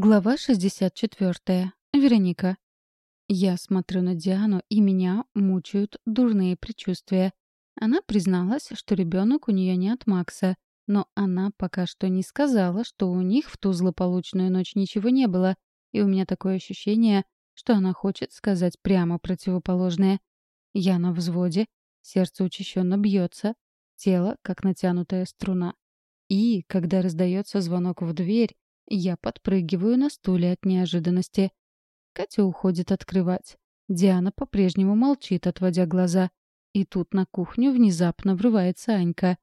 Глава 64. Вероника. Я смотрю на Диану, и меня мучают дурные предчувствия. Она призналась, что ребенок у нее не от Макса, но она пока что не сказала, что у них в ту злополучную ночь ничего не было, и у меня такое ощущение, что она хочет сказать прямо противоположное. Я на взводе, сердце учащенно бьется, тело как натянутая струна. И, когда раздается звонок в дверь, я подпрыгиваю на стуле от неожиданности. Катя уходит открывать. Диана по-прежнему молчит, отводя глаза. И тут на кухню внезапно врывается Анька.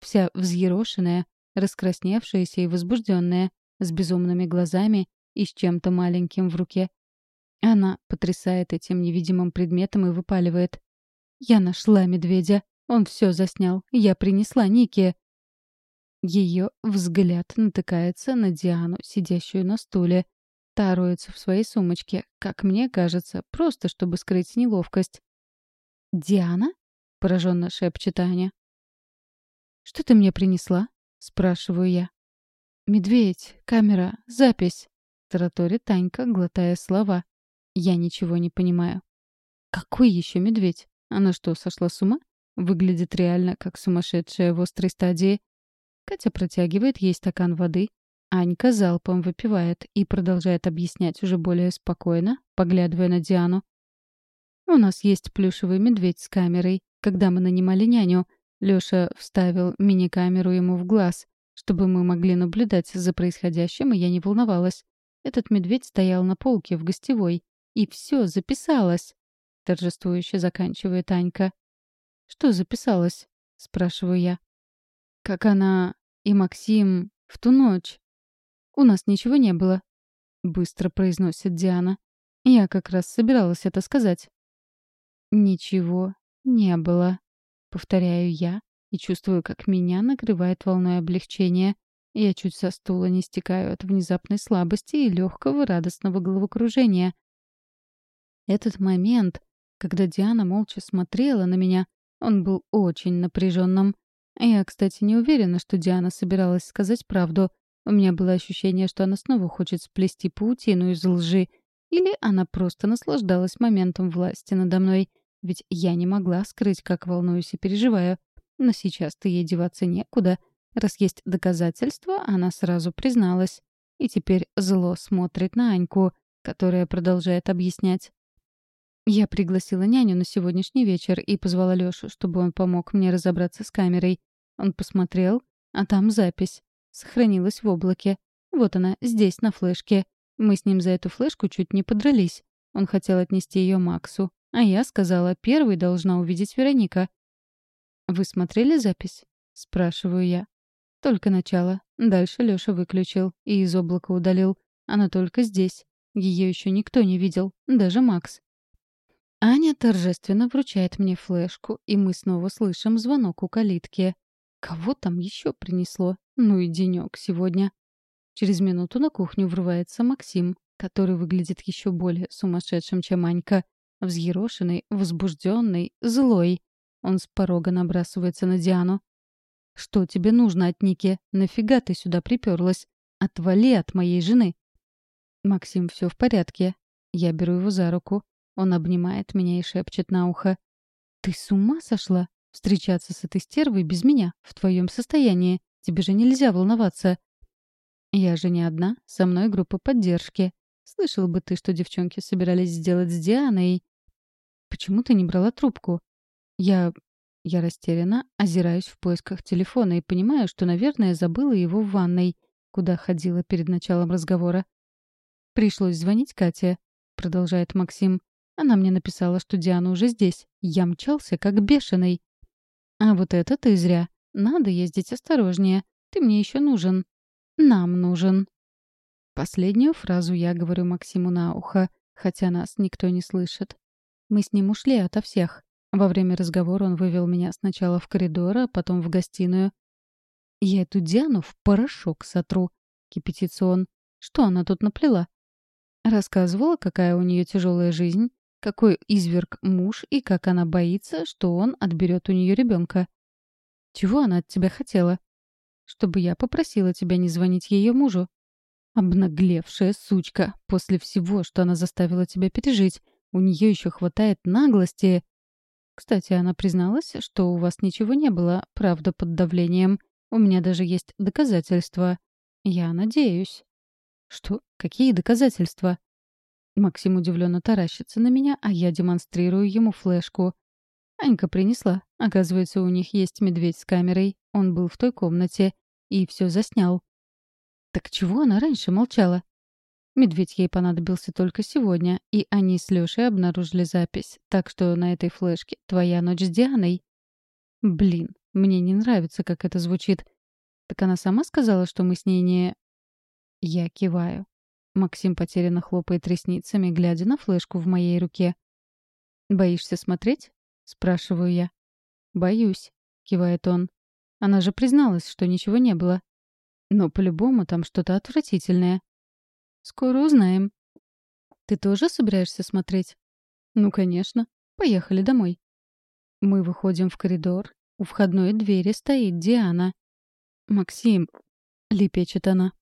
Вся взъерошенная, раскрасневшаяся и возбужденная, с безумными глазами и с чем-то маленьким в руке. Она потрясает этим невидимым предметом и выпаливает. «Я нашла медведя. Он все заснял. Я принесла Нике». Ее взгляд натыкается на Диану, сидящую на стуле. Та роется в своей сумочке, как мне кажется, просто чтобы скрыть неловкость. «Диана?» — пораженно шепчет Аня. «Что ты мне принесла?» — спрашиваю я. «Медведь, камера, запись», — тараторит Танька, глотая слова. Я ничего не понимаю. «Какой еще медведь? Она что, сошла с ума? Выглядит реально как сумасшедшая в острой стадии. Катя протягивает ей стакан воды. Анька залпом выпивает и продолжает объяснять уже более спокойно, поглядывая на Диану. «У нас есть плюшевый медведь с камерой. Когда мы нанимали няню, Лёша вставил мини-камеру ему в глаз, чтобы мы могли наблюдать за происходящим, и я не волновалась. Этот медведь стоял на полке в гостевой, и все записалось!» Торжествующе заканчивает Анька. «Что записалось?» — спрашиваю я. Как она и Максим в ту ночь. У нас ничего не было, быстро произносит Диана. Я как раз собиралась это сказать. Ничего не было, повторяю я и чувствую, как меня накрывает волной облегчения. Я чуть со стула не стекаю от внезапной слабости и легкого радостного головокружения. Этот момент, когда Диана молча смотрела на меня, он был очень напряженным. Я, кстати, не уверена, что Диана собиралась сказать правду. У меня было ощущение, что она снова хочет сплести паутину из лжи. Или она просто наслаждалась моментом власти надо мной. Ведь я не могла скрыть, как волнуюсь и переживаю. Но сейчас-то ей деваться некуда. Раз есть доказательства, она сразу призналась. И теперь зло смотрит на Аньку, которая продолжает объяснять. Я пригласила няню на сегодняшний вечер и позвала Лёшу, чтобы он помог мне разобраться с камерой. Он посмотрел, а там запись. Сохранилась в облаке. Вот она, здесь, на флешке. Мы с ним за эту флешку чуть не подрались. Он хотел отнести ее Максу. А я сказала, первой должна увидеть Вероника. «Вы смотрели запись?» — спрашиваю я. Только начало. Дальше Лёша выключил и из облака удалил. Она только здесь. Ее еще никто не видел, даже Макс. Аня торжественно вручает мне флешку, и мы снова слышим звонок у калитки. Кого там еще принесло? Ну и денек сегодня. Через минуту на кухню врывается Максим, который выглядит еще более сумасшедшим, чем Анька. Взъерошенный, возбужденный, злой. Он с порога набрасывается на Диану. «Что тебе нужно от Ники? Нафига ты сюда приперлась? Отвали от моей жены!» «Максим, все в порядке». Я беру его за руку. Он обнимает меня и шепчет на ухо. «Ты с ума сошла? Встречаться с этой стервой без меня, в твоем состоянии. Тебе же нельзя волноваться». «Я же не одна, со мной группа поддержки. Слышал бы ты, что девчонки собирались сделать с Дианой. Почему ты не брала трубку?» «Я... я растеряна, озираюсь в поисках телефона и понимаю, что, наверное, забыла его в ванной, куда ходила перед началом разговора. «Пришлось звонить Кате», — продолжает Максим. Она мне написала, что Диана уже здесь. Я мчался, как бешеный. А вот это ты зря. Надо ездить осторожнее. Ты мне еще нужен. Нам нужен. Последнюю фразу я говорю Максиму на ухо, хотя нас никто не слышит. Мы с ним ушли ото всех. Во время разговора он вывел меня сначала в коридор, а потом в гостиную. «Я эту Диану в порошок сотру», — кипятится он. «Что она тут наплела?» Рассказывала, какая у нее тяжелая жизнь, какой изверг муж и как она боится, что он отберет у нее ребенка. Чего она от тебя хотела? Чтобы я попросила тебя не звонить ее мужу. Обнаглевшая сучка. После всего, что она заставила тебя пережить, у нее еще хватает наглости. Кстати, она призналась, что у вас ничего не было, правда, под давлением. У меня даже есть доказательства. Я надеюсь. Что? Какие доказательства? Максим удивленно таращится на меня, а я демонстрирую ему флешку. Анька принесла. Оказывается, у них есть медведь с камерой. Он был в той комнате. И все заснял. Так чего она раньше молчала? Медведь ей понадобился только сегодня, и они с Лёшей обнаружили запись. Так что на этой флешке твоя ночь с Дианой. Блин, мне не нравится, как это звучит. Так она сама сказала, что мы с ней не... Я киваю. Максим потерянно хлопает ресницами, глядя на флешку в моей руке. «Боишься смотреть?» — спрашиваю я. «Боюсь», — кивает он. «Она же призналась, что ничего не было. Но по-любому там что-то отвратительное». «Скоро узнаем». «Ты тоже собираешься смотреть?» «Ну, конечно. Поехали домой». Мы выходим в коридор. У входной двери стоит Диана. «Максим», — лепечет она,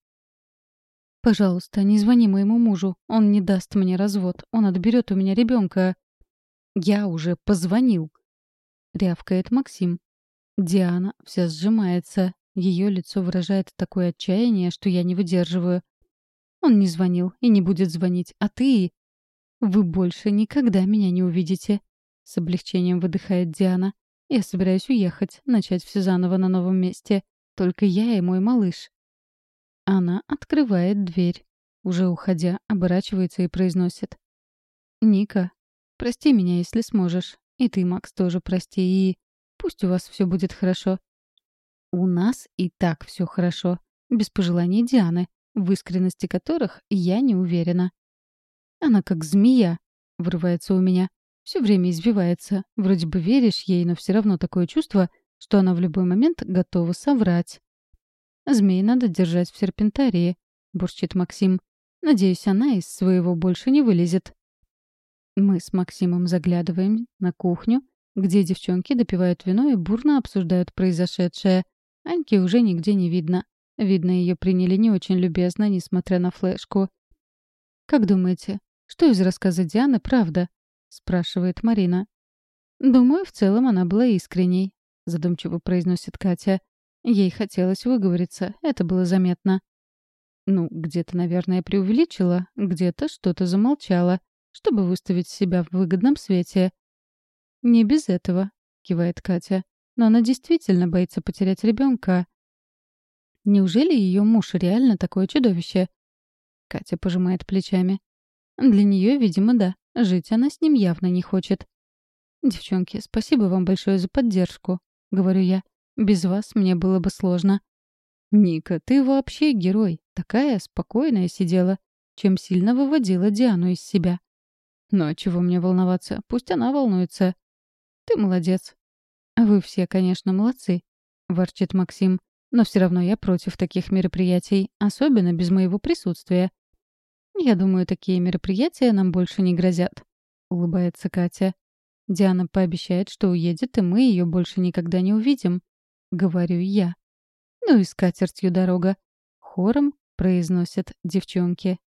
«Пожалуйста, не звони моему мужу. Он не даст мне развод. Он отберет у меня ребенка. «Я уже позвонил», — рявкает Максим. Диана вся сжимается. Ее лицо выражает такое отчаяние, что я не выдерживаю. Он не звонил и не будет звонить, а ты... Вы больше никогда меня не увидите. С облегчением выдыхает Диана. Я собираюсь уехать, начать все заново на новом месте. Только я и мой малыш. Она открывает дверь. Уже уходя, оборачивается и произносит. «Ника, прости меня, если сможешь. И ты, Макс, тоже прости. И пусть у вас все будет хорошо». «У нас и так все хорошо. Без пожеланий Дианы, в искренности которых я не уверена». «Она как змея», — врывается у меня. Все время извивается. Вроде бы веришь ей, но все равно такое чувство, что она в любой момент готова соврать. «Змей надо держать в серпентарии», — бурчит Максим. «Надеюсь, она из своего больше не вылезет». Мы с Максимом заглядываем на кухню, где девчонки допивают вино и бурно обсуждают произошедшее. Аньки уже нигде не видно. Видно, ее приняли не очень любезно, несмотря на флешку. «Как думаете, что из рассказа Дианы правда?» — спрашивает Марина. «Думаю, в целом она была искренней», — задумчиво произносит Катя. Ей хотелось выговориться, это было заметно. Ну, где-то, наверное, преувеличила, где-то что-то замолчала, чтобы выставить себя в выгодном свете. «Не без этого», — кивает Катя. «Но она действительно боится потерять ребенка. Неужели ее муж реально такое чудовище?» Катя пожимает плечами. «Для нее, видимо, да. Жить она с ним явно не хочет». «Девчонки, спасибо вам большое за поддержку», — говорю я. Без вас мне было бы сложно. Ника, ты вообще герой. Такая спокойная сидела, чем сильно выводила Диану из себя. Но чего мне волноваться? Пусть она волнуется. Ты молодец. Вы все, конечно, молодцы, ворчит Максим. Но все равно я против таких мероприятий, особенно без моего присутствия. Я думаю, такие мероприятия нам больше не грозят, улыбается Катя. Диана пообещает, что уедет, и мы ее больше никогда не увидим говорю я. «Ну и с катертью дорога», — хором произносят девчонки.